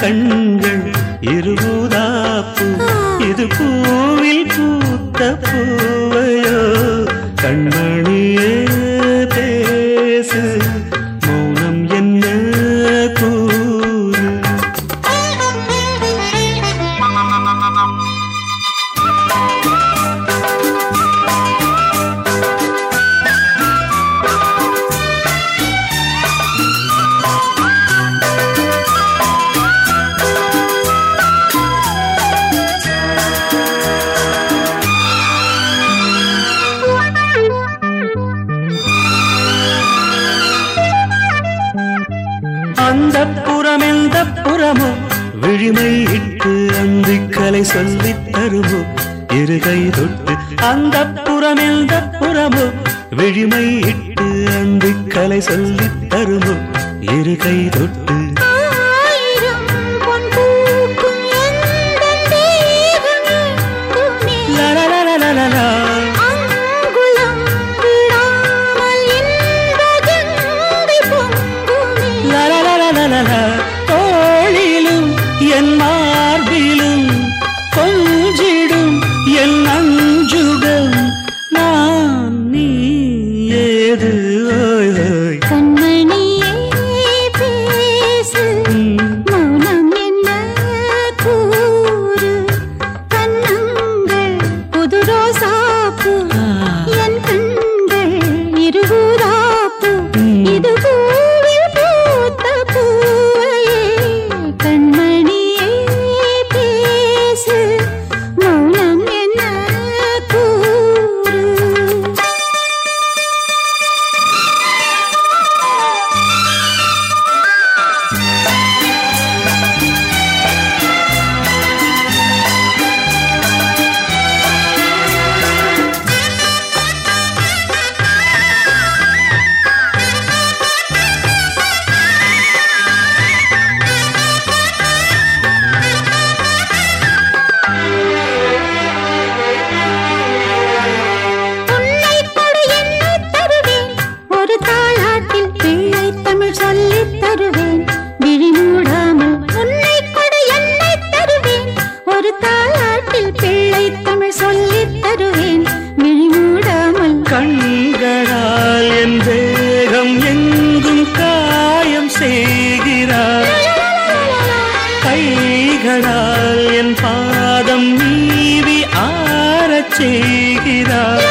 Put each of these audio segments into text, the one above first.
恨。அந்த புறம் எந்த புறமோ விழிமை இட்டு அந்த கலை சொல்லி தருமோ இருகை தொட்டு அந்த புறம் எந்த புறமோ விழிமை இட்டு அந்த கலை சொல்லி தருமோ இருகை தொட்டு மார்பிலும் கொஞ்சிடும் என் அஞ்சுகம் நான் நீ ஏது? ஓய் கைகளால் என் பாதம் நீவி ஆறச் செய்கிறார்.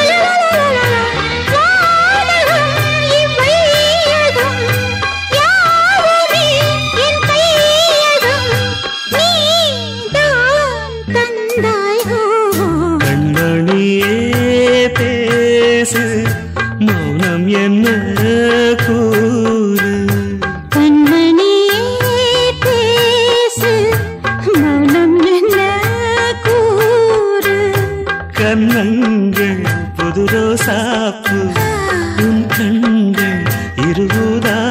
பேசு மௌனம் என்ன கூ கண்ணங்கள் புது ரோசாப்பு. உன் கண்கள் இருபதா